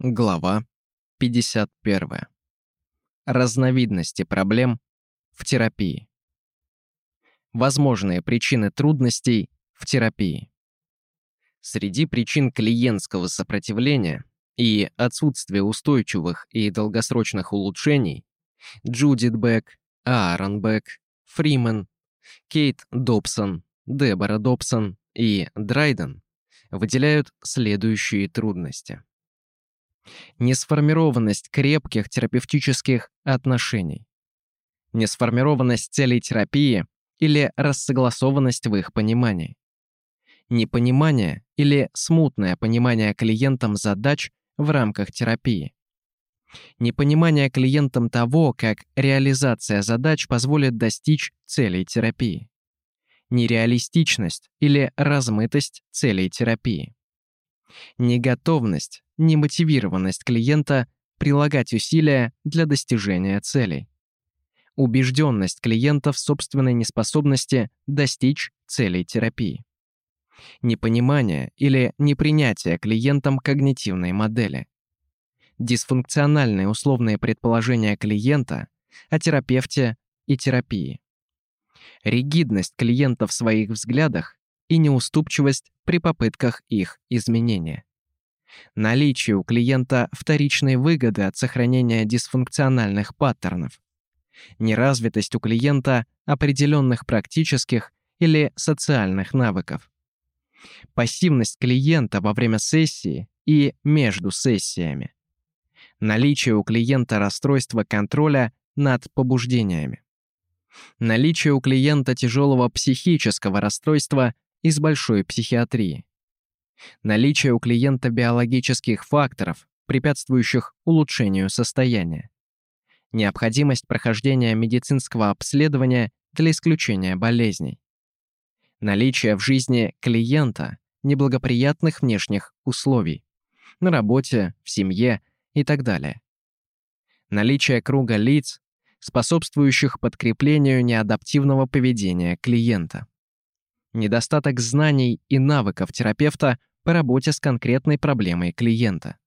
Глава 51. Разновидности проблем в терапии. Возможные причины трудностей в терапии. Среди причин клиентского сопротивления и отсутствия устойчивых и долгосрочных улучшений Джудит Бек, Аарон Бек, Фриман, Кейт Добсон, Дебора Добсон и Драйден выделяют следующие трудности несформированность крепких терапевтических отношений, несформированность целей терапии или рассогласованность в их понимании, непонимание или смутное понимание клиентам задач в рамках терапии, непонимание клиентам того, как реализация задач позволит достичь целей терапии, нереалистичность или размытость целей терапии, неготовность немотивированность клиента прилагать усилия для достижения целей. Убежденность клиента в собственной неспособности достичь целей терапии. Непонимание или непринятие клиентам когнитивной модели. Дисфункциональные условные предположения клиента о терапевте и терапии. Ригидность клиента в своих взглядах и неуступчивость при попытках их изменения наличие у клиента вторичной выгоды от сохранения дисфункциональных паттернов, неразвитость у клиента определенных практических или социальных навыков, пассивность клиента во время сессии и между сессиями, наличие у клиента расстройства контроля над побуждениями, наличие у клиента тяжелого психического расстройства из большой психиатрии, наличие у клиента биологических факторов, препятствующих улучшению состояния, необходимость прохождения медицинского обследования для исключения болезней, наличие в жизни клиента неблагоприятных внешних условий. На работе, в семье и так далее, наличие круга лиц, способствующих подкреплению неадаптивного поведения клиента, недостаток знаний и навыков терапевта по работе с конкретной проблемой клиента.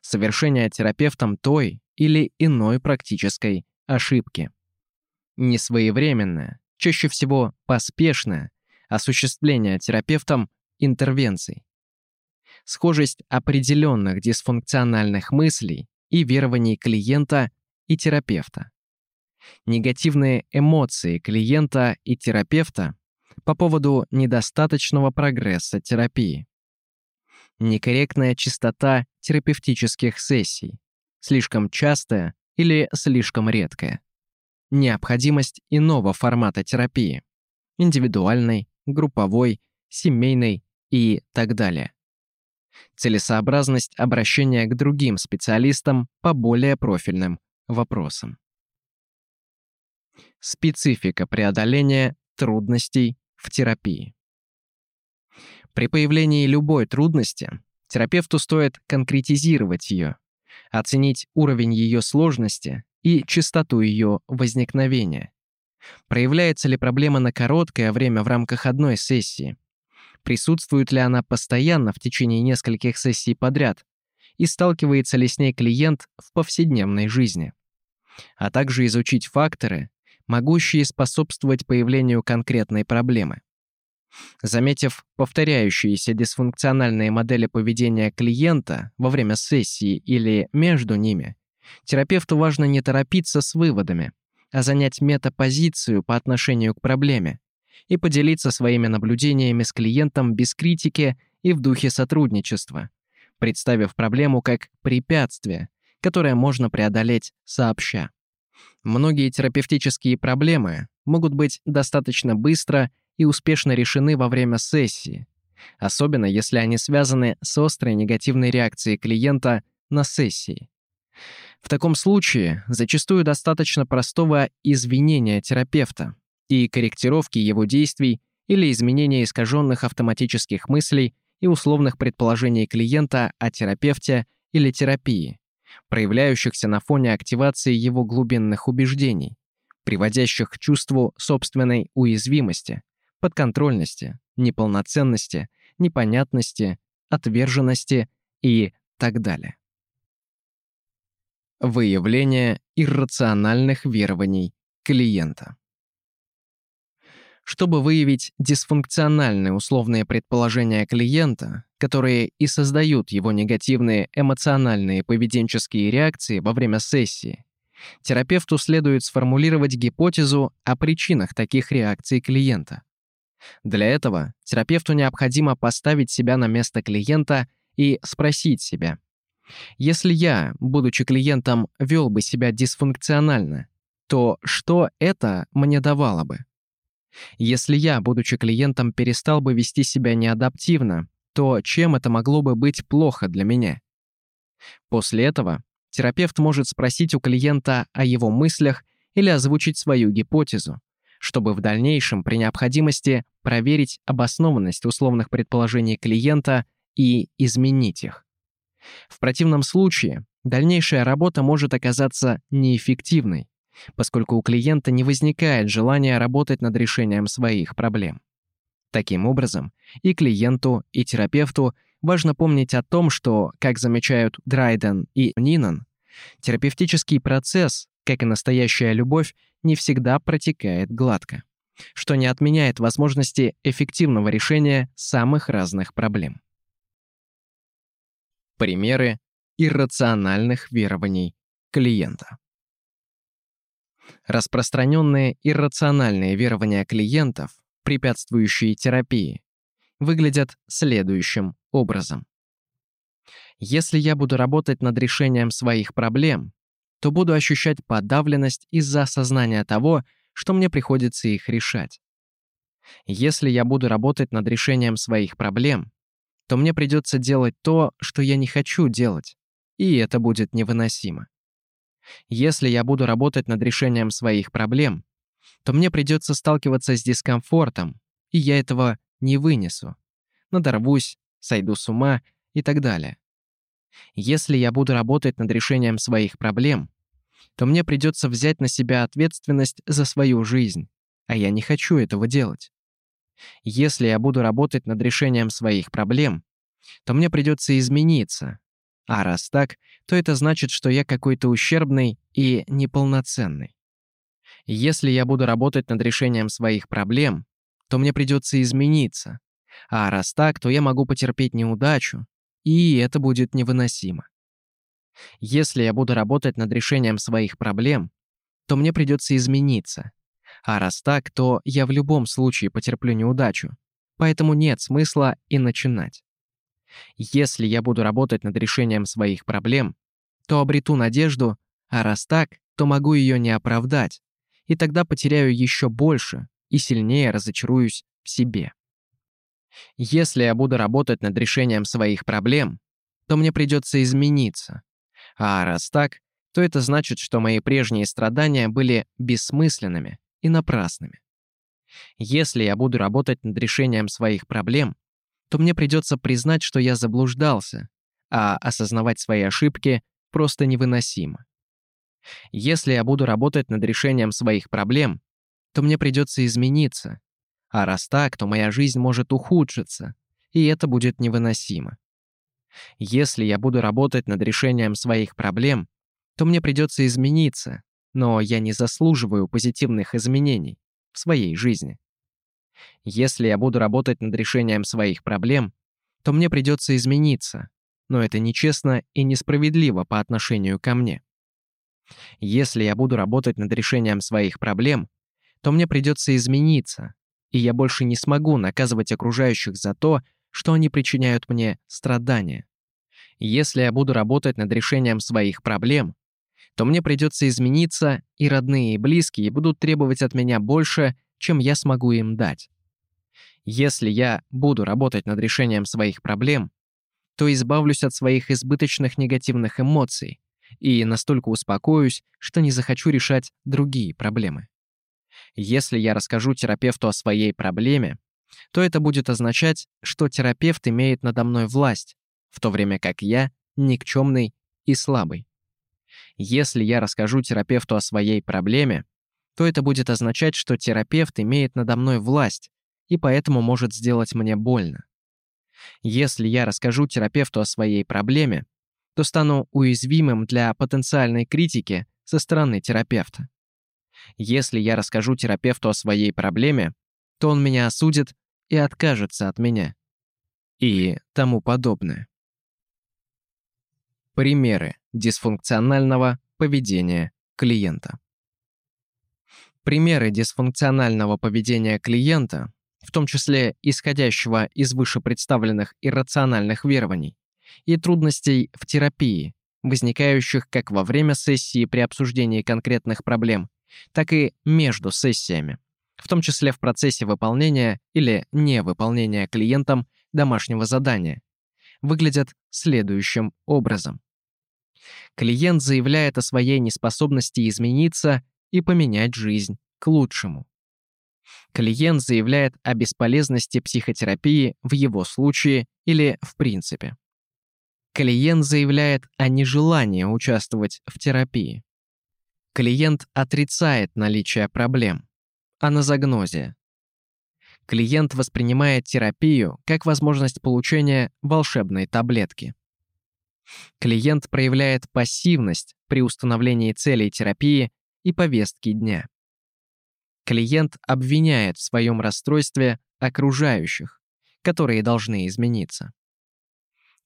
Совершение терапевтом той или иной практической ошибки. Несвоевременное, чаще всего поспешное, осуществление терапевтом интервенций. Схожесть определенных дисфункциональных мыслей и верований клиента и терапевта. Негативные эмоции клиента и терапевта по поводу недостаточного прогресса терапии некорректная частота терапевтических сессий, слишком частая или слишком редкая, необходимость иного формата терапии, индивидуальной, групповой, семейной и так далее. Целесообразность обращения к другим специалистам по более профильным вопросам. Специфика преодоления трудностей в терапии. При появлении любой трудности терапевту стоит конкретизировать ее, оценить уровень ее сложности и частоту ее возникновения. Проявляется ли проблема на короткое время в рамках одной сессии? Присутствует ли она постоянно в течение нескольких сессий подряд? И сталкивается ли с ней клиент в повседневной жизни? А также изучить факторы, могущие способствовать появлению конкретной проблемы. Заметив повторяющиеся дисфункциональные модели поведения клиента во время сессии или между ними, терапевту важно не торопиться с выводами, а занять метапозицию по отношению к проблеме и поделиться своими наблюдениями с клиентом без критики и в духе сотрудничества, представив проблему как препятствие, которое можно преодолеть сообща. Многие терапевтические проблемы могут быть достаточно быстро и успешно решены во время сессии, особенно если они связаны с острой негативной реакцией клиента на сессии. В таком случае зачастую достаточно простого извинения терапевта и корректировки его действий или изменения искаженных автоматических мыслей и условных предположений клиента о терапевте или терапии, проявляющихся на фоне активации его глубинных убеждений, приводящих к чувству собственной уязвимости, подконтрольности, неполноценности, непонятности, отверженности и так далее. Выявление иррациональных верований клиента. Чтобы выявить дисфункциональные условные предположения клиента, которые и создают его негативные эмоциональные поведенческие реакции во время сессии, терапевту следует сформулировать гипотезу о причинах таких реакций клиента. Для этого терапевту необходимо поставить себя на место клиента и спросить себя, если я, будучи клиентом, вел бы себя дисфункционально, то что это мне давало бы? Если я, будучи клиентом, перестал бы вести себя неадаптивно, то чем это могло бы быть плохо для меня? После этого терапевт может спросить у клиента о его мыслях или озвучить свою гипотезу, чтобы в дальнейшем при необходимости проверить обоснованность условных предположений клиента и изменить их. В противном случае дальнейшая работа может оказаться неэффективной, поскольку у клиента не возникает желания работать над решением своих проблем. Таким образом, и клиенту, и терапевту важно помнить о том, что, как замечают Драйден и Нинан, терапевтический процесс, как и настоящая любовь, не всегда протекает гладко, что не отменяет возможности эффективного решения самых разных проблем. Примеры иррациональных верований клиента. Распространенные иррациональные верования клиентов, препятствующие терапии, выглядят следующим образом. Если я буду работать над решением своих проблем, то буду ощущать подавленность из-за осознания того, что мне приходится их решать. Если я буду работать над решением своих проблем, то мне придется делать то, что я не хочу делать, и это будет невыносимо. Если я буду работать над решением своих проблем, то мне придется сталкиваться с дискомфортом, и я этого не вынесу. Надорвусь, сойду с ума и так далее. Если я буду работать над решением своих проблем, то мне придется взять на себя ответственность за свою жизнь, а я не хочу этого делать. Если я буду работать над решением своих проблем, то мне придется измениться, а раз так, то это значит, что я какой-то ущербный и неполноценный. Если я буду работать над решением своих проблем, то мне придется измениться. А раз так, то я могу потерпеть неудачу, и это будет невыносимо. Если я буду работать над решением своих проблем, то мне придется измениться. А раз так, то я в любом случае потерплю неудачу, поэтому нет смысла и начинать. Если я буду работать над решением своих проблем, то обрету надежду, а раз так, то могу ее не оправдать, и тогда потеряю еще больше и сильнее разочаруюсь в себе. Если я буду работать над решением своих проблем, то мне придется измениться. А раз так, то это значит, что мои прежние страдания были бессмысленными и напрасными. Если я буду работать над решением своих проблем, то мне придется признать, что я заблуждался, а осознавать свои ошибки просто невыносимо. Если я буду работать над решением своих проблем, то мне придется измениться, а раз так, то моя жизнь может ухудшиться, и это будет невыносимо. Если я буду работать над решением своих проблем, то мне придется измениться, но я не заслуживаю позитивных изменений в своей жизни. Если я буду работать над решением своих проблем, то мне придется измениться, но это нечестно и несправедливо по отношению ко мне. Если я буду работать над решением своих проблем, то мне придется измениться, и я больше не смогу наказывать окружающих за то, что они причиняют мне страдания. Если я буду работать над решением своих проблем, то мне придется измениться, и родные и близкие будут требовать от меня больше, чем я смогу им дать. Если я буду работать над решением своих проблем, то избавлюсь от своих избыточных негативных эмоций и настолько успокоюсь, что не захочу решать другие проблемы. Если я расскажу терапевту о своей проблеме, то это будет означать, что терапевт имеет надо мной власть, в то время как я никчемный и слабый. Если я расскажу терапевту о своей проблеме, то это будет означать, что терапевт имеет надо мной власть и поэтому может сделать мне больно. Если я расскажу терапевту о своей проблеме, то стану уязвимым для потенциальной критики со стороны терапевта. Если я расскажу терапевту о своей проблеме, то он меня осудит и откажется от меня. И тому подобное. Примеры дисфункционального поведения клиента. Примеры дисфункционального поведения клиента, в том числе исходящего из вышепредставленных иррациональных верований, и трудностей в терапии, возникающих как во время сессии при обсуждении конкретных проблем, так и между сессиями, в том числе в процессе выполнения или невыполнения клиентом домашнего задания, выглядят следующим образом. Клиент заявляет о своей неспособности измениться и поменять жизнь к лучшему. Клиент заявляет о бесполезности психотерапии в его случае или в принципе. Клиент заявляет о нежелании участвовать в терапии. Клиент отрицает наличие проблем, аназогнозия. Клиент воспринимает терапию как возможность получения волшебной таблетки. Клиент проявляет пассивность при установлении целей терапии и повестки дня. Клиент обвиняет в своем расстройстве окружающих, которые должны измениться.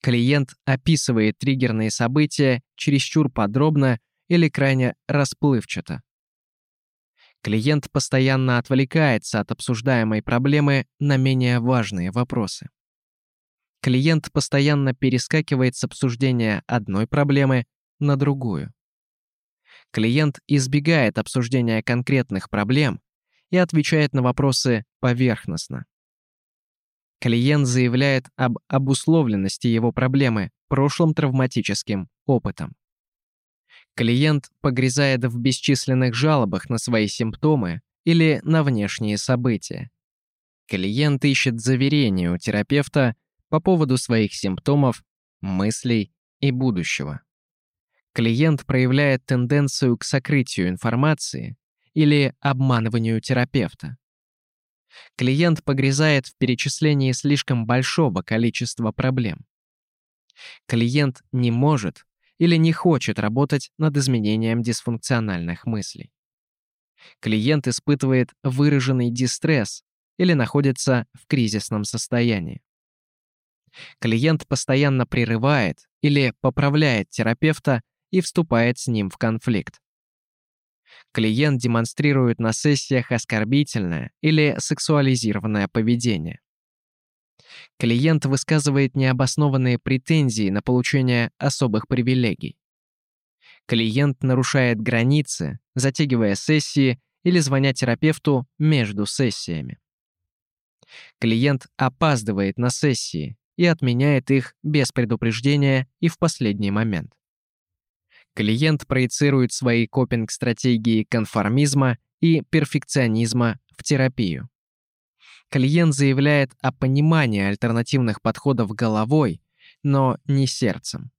Клиент описывает триггерные события чересчур подробно или крайне расплывчато. Клиент постоянно отвлекается от обсуждаемой проблемы на менее важные вопросы. Клиент постоянно перескакивает с обсуждения одной проблемы на другую. Клиент избегает обсуждения конкретных проблем и отвечает на вопросы поверхностно. Клиент заявляет об обусловленности его проблемы прошлым травматическим опытом. Клиент погрязает в бесчисленных жалобах на свои симптомы или на внешние события. Клиент ищет заверения у терапевта по поводу своих симптомов, мыслей и будущего. Клиент проявляет тенденцию к сокрытию информации или обманыванию терапевта. Клиент погрязает в перечислении слишком большого количества проблем. Клиент не может или не хочет работать над изменением дисфункциональных мыслей. Клиент испытывает выраженный дистресс или находится в кризисном состоянии. Клиент постоянно прерывает или поправляет терапевта и вступает с ним в конфликт. Клиент демонстрирует на сессиях оскорбительное или сексуализированное поведение. Клиент высказывает необоснованные претензии на получение особых привилегий. Клиент нарушает границы, затягивая сессии или звоня терапевту между сессиями. Клиент опаздывает на сессии и отменяет их без предупреждения и в последний момент. Клиент проецирует свои копинг-стратегии конформизма и перфекционизма в терапию. Клиент заявляет о понимании альтернативных подходов головой, но не сердцем.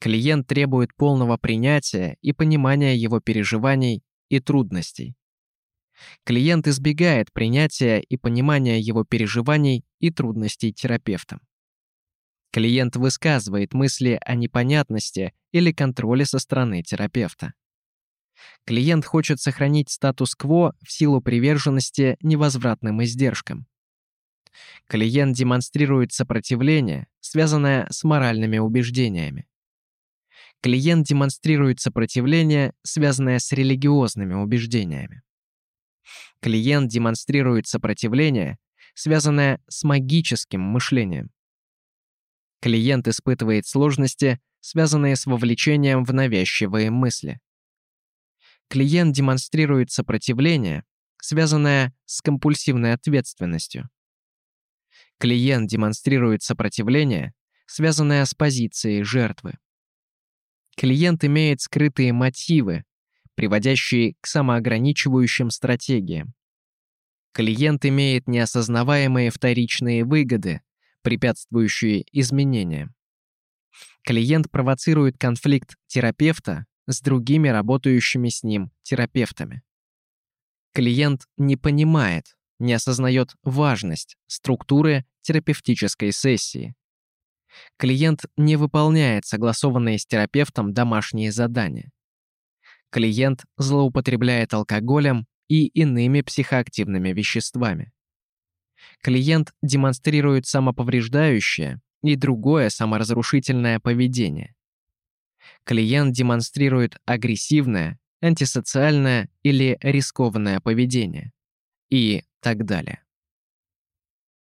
Клиент требует полного принятия и понимания его переживаний и трудностей. Клиент избегает принятия и понимания его переживаний и трудностей терапевтом. Клиент высказывает мысли о непонятности или контроле со стороны терапевта. Клиент хочет сохранить статус-кво в силу приверженности невозвратным издержкам. Клиент демонстрирует сопротивление, связанное с моральными убеждениями. Клиент демонстрирует сопротивление, связанное с религиозными убеждениями. Клиент демонстрирует сопротивление, связанное с магическим мышлением. Клиент испытывает сложности, связанные с вовлечением в навязчивые мысли. Клиент демонстрирует сопротивление, связанное с компульсивной ответственностью. Клиент демонстрирует сопротивление, связанное с позицией жертвы. Клиент имеет скрытые мотивы, приводящие к самоограничивающим стратегиям. Клиент имеет неосознаваемые вторичные выгоды, препятствующие изменениям. Клиент провоцирует конфликт терапевта с другими работающими с ним терапевтами. Клиент не понимает, не осознает важность структуры терапевтической сессии. Клиент не выполняет согласованные с терапевтом домашние задания. Клиент злоупотребляет алкоголем и иными психоактивными веществами. Клиент демонстрирует самоповреждающее и другое саморазрушительное поведение. Клиент демонстрирует агрессивное, антисоциальное или рискованное поведение и так далее.